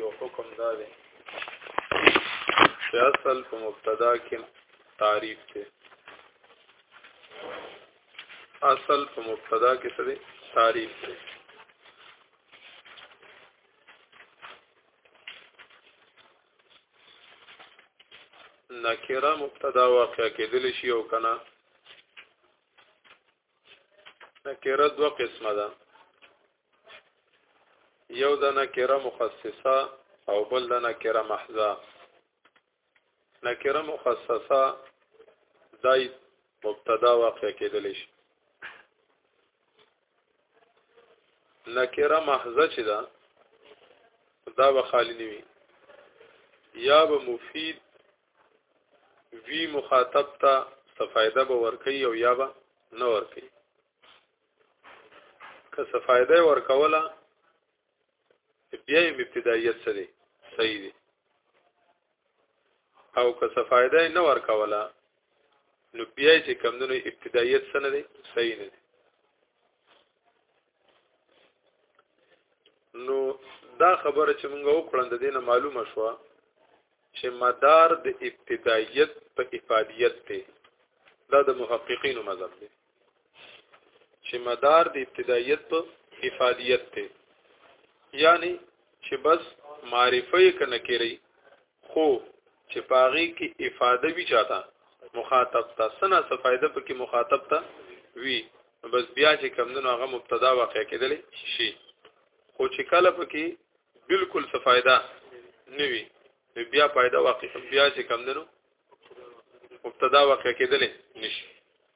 یو حکم دا دی چې اصل په مبتدا کې تعریف دی اصل په مبتدا کې څه دی تعریف دی نکره مبتدا واقع کېدل شي او کنه نکره دوه قسمه ده یو د نکره مخصصه او بل د نکره محضه نکره مخصصه دای مبتدا واقع کېدل شي نکره محضه چې دا دا به خالی نه وي یا به مفید وی مخاطب ته څه فائدہ به ورکي او یا به نه ورکي که څه فائدې ورکوله بیا یې ابتداییت څه دی صحیح دی او که څه فائدې نه ورکوله نو بیا چې کمندونو ابتداییت څه نه دی صحیح نه دی نو دا خبره چې موږ وکړه د دینه معلومه شوه چې مدار د ابتداییت په افادیت دی دا د محققینو مذهب دی چې مدار د ابتدایت په افادیت ته یعنی چې بس معرفه یې کنه کړی خو چې پاغي کې افاده وی چاته مخاطب ته سنا څه فائدہ پکې مخاطب ته وی بس بیا چې کمندونو هغه مبتدا واقع کېدلی شي خو چې کله پکې بالکل څه فائدہ نه وی بیا فائدہ واقع بیا چې کمندونو مبتدا واقع کېدلی نشي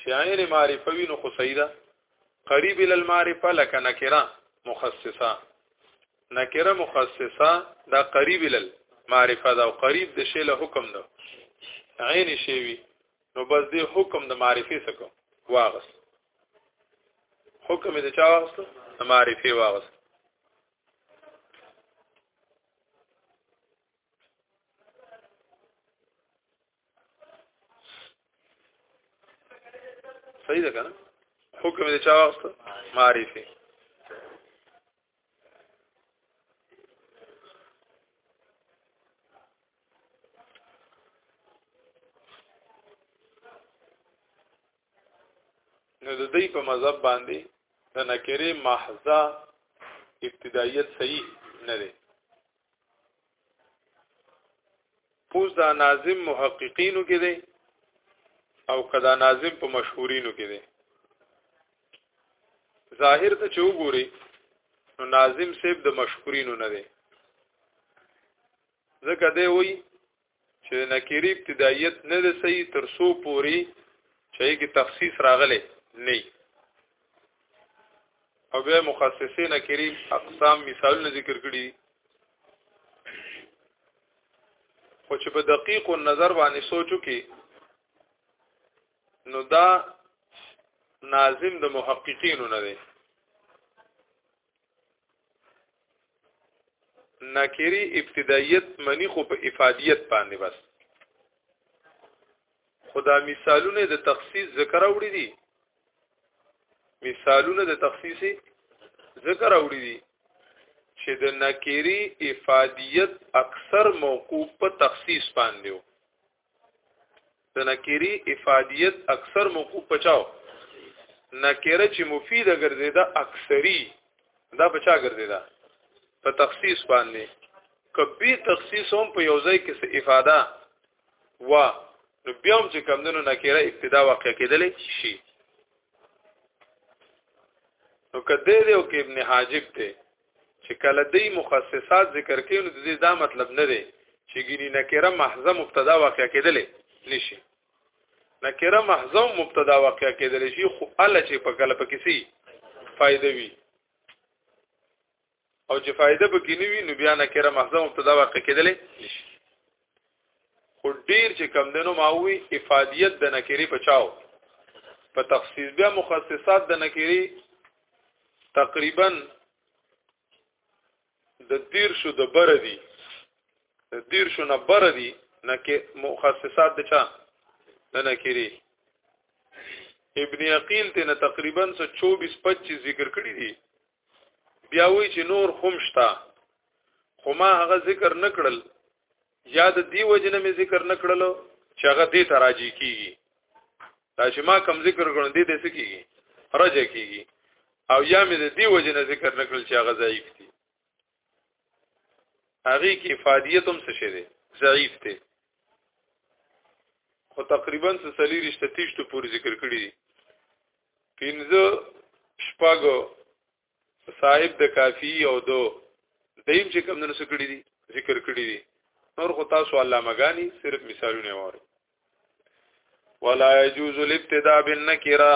چې عین معرفه وي نو خو صحیح ده قریب ال المعرفه لك نکره مخصصه نکره مخصصه دا قریب ال معرفه دا او قریب د شی له حکم ده عین شی وي نو بس دې حکم د معرفي سکو واغس حکم دې چا واغس د معرفي واغس صحیح ده کنه حکم دې چا واست معرفي نو د دې په مذهب باندې د نکره محضه ابتدایت صحیح نه دی پوز دا ناظم محققینو کې دی او کدا ناظم په مشهورینو کې دی ظاهر ته چې وګوري نو ناظم صاحب د مشهورینو نه دی ځکه دی وایي چې د نکیری ابتدایت نه د صحیح تر سو پوری چې کې تخصیص راغلی نه او بیا مخصصین نکیری اقسام مثالونه ذکر کړي خو چې په دقیق نظر باندې سوچو کې نو دا ناظم د محققینو نه دی نکری ابتدایت منی خو په افادیت باندې بس خدا مثالونه د تخصیص ذکر اوړي دي مثالونه د تخصیص ذکر اوړي دي چې د نکری افادیت اکثر موقوف په تخصیص باندې د نکری افادیت اکثر موقوف پچاو نکره چې مفیده ګرځیدا اکثری دا بچا ګرځیدا په تخصیص باندې کبي تخصیص هم په یو ځای کې څه افاده وا نو بیا هم چې کمندونو نکره ابتدا واقع کېدلې شي نو کده دی او کې ابن حاجب ته چې کله دی مخصصات ذکر کوي نو د دې دا مطلب نه دی چې ګینی نکره محضه مبتدا واقع کېدلې نشي نکره محضه مبتدا واقع کېدلې شي خو ال چې په کله په کسی فائدې وي او چې فائدې به کینی وي نو بیا نکره محضه مبتدا واقع کېدلې نشي خو ډیر چې کم دنو ماوي افادیت د نکری پچاو په تخصیص بیا مخصصات د نکری تقریبا د دیر شو د بر دی د دیر شو نه بر دی نکه مخصصات د چا د نکری ابن عقیل ته تقریبا 24 25 ذکر کړی دی بیا وی چې نور هم شته خو ما هغه ذکر نکړل یا د دی وجنه می ذکر نکړل چې هغه دې تراجی کیږي دا چې ما کم ذکر کړو دې دې سکیږي رجه کیږي او یا می د دی وجنه ذکر نکړل چې هغه ضعیف دي هغه کې افادیت هم څه شه دي ضعیف دي خو تقریبا څه سلیریشته تیشته پورې ذکر کړی دي پنځه شپږ صاحب د کافی او دو دیم چې کوم نن څه کړی دي ذکر کړی دي نور خو تاسو الله مګانی صرف مثالونه وره ولا يجوز الابتداء بالنكره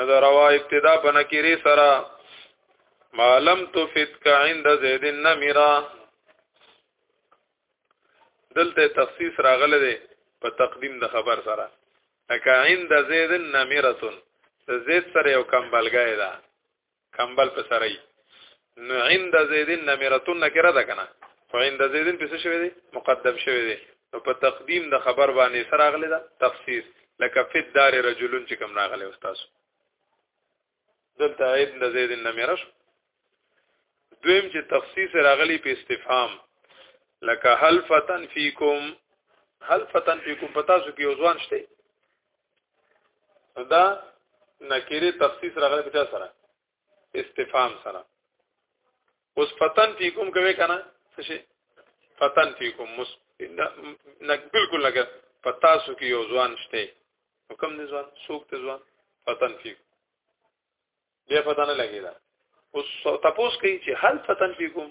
نظر وا ابتداء بنکری سرا ما لم تفت کا عند زید النمرا دلته تخصیص راغله ده په تقدیم د خبر سره لکه عند زید نمیرتون د زید سره یو کمبلګای ده کمبل په سره نو عند زید نمیرتون نکره ده کنه خو عند زید په څه شوی دی مقدم شوی دی نو په تقدیم د خبر باندې سره اغلی ده تفسیر لکه فی الدار رجلون چې کوم راغلی استاد دلته عید د زید نمیرش دویم چې تخصیص راغلی په استفهام لکه هل فتن فیکم هل فتن فیکم پتا سو کې اوزوان شته دا نکیره تخصیص راغلی په چا سره استفهام سره اوس فتن فیکم کوي کنه څه شي فتن فیکم مس بالکل لګ پتا سو کې اوزوان شته نو کوم دي ځوان څوک ته ځوان فتن فيك بیا پتا نه لګی دا اوس تاسو کوي چې هل فتن فيكم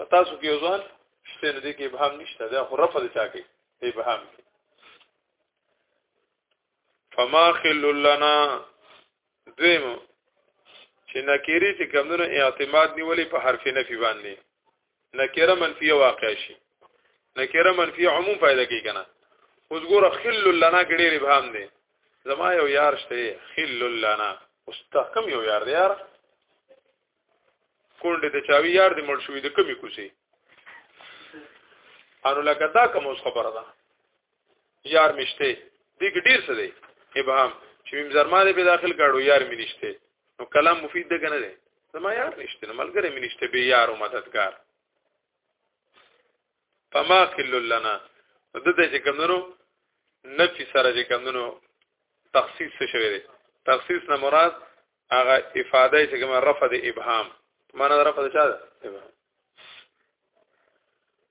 پتا سو کې ځوان شته نه دي کې ابهام نشته دا خو رفض چا کوي ابهام کوي فما خل لنا دویم چې نکری چې کمونو اعتماد نیولې په حرف نفي باندې نکره منفیه واقع شي نکره منفیه عموم فائدہ کوي کنه اوس ګوره خل لنا کې ډېر ابهام دی زما یو یار شته خل لنا اوس تحکم یو یار دی یار کونډه د چاوي یار دی مړ شوی د کمی کوسي انو لکه دا کوم اوس خبره ده یار مشته دې کې ډیر څه دی ابهام چې میم زرما دې په داخل کړو یار مې نشته نو کلام مفید ده کنه دی زما یار نشته نو ملګری مې نشته به یار او مددگار فما کل لنا د دې چې کمنو نفي سره چې کمنو تخصیص څه شوی دی تخصیص نه مراد هغه افاده چې کوم رفع د ابهام معنا رفع د چا ده ابهام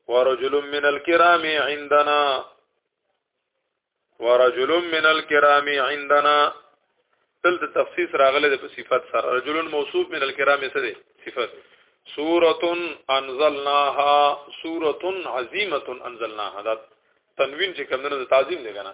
ورجل من الكرام عندنا ورجل من الكرام عندنا تل د تخصیص راغله د صفات سره رجل موصوف من الكرام څه دي صفات سورة انزلناها سورة عظیمة انزلناها دا تنوین چې کوم نه تعظیم دی کنه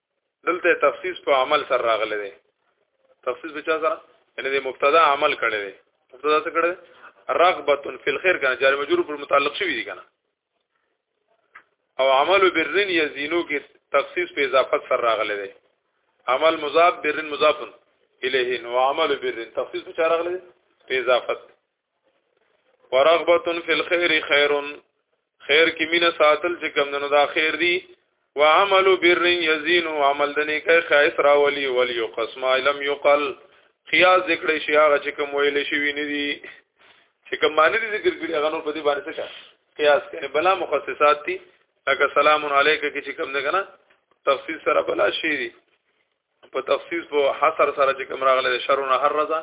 دلته تخصیص په عمل سره راغلی دی تخصیص به چا سره یعنی د مبتدا عمل کړی دی مبتدا څه کړی رغبتن فی الخير کنه جار مجرور پر متعلق شوی دی کنه او عمل برن یزینو کې تخصیص په اضافه سره راغلی دی عمل مضاف برن مضاف الیه نو عمل برن تخصیص په چا راغلی دی په اضافه ورغبتن فی الخير خیر خیر کی مینه ساتل چې کم نه دا خیر دی وعمل بر یزین عمل د نیکه خیس راولی ولی قسم لم یقل خیاز ذکر شی هغه چې کوم ویل شي ویني دي چې کوم معنی دي ذکر کړي هغه نور په دې باندې څه قیاس کوي بلا مخصصات دي لکه سلام علیک کې چې کوم نه کنه تفصیل سره بلا شي دي په تخصیص په حصر سره چې کوم راغله د شرونه هر رضا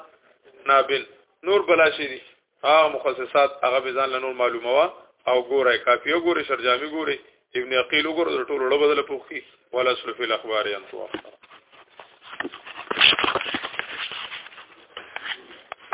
نابل نور بلا شي دي هغه مخصصات هغه به ځان له نور معلومه وا او ګوره کافیو ګوره شرجامي ګوره ابن عقیل ګوره ټول له بدل پوخي ولا سلف الاخبار انتوا